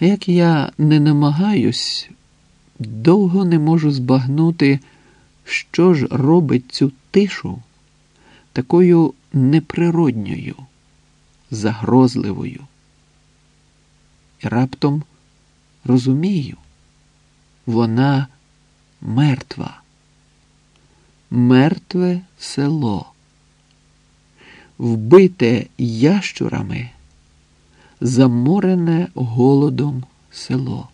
Як я не намагаюсь, довго не можу збагнути, що ж робить цю тишу такою неприродньою, загрозливою. І раптом розумію, вона мертва, мертве село, вбите ящурами, заморене голодом село.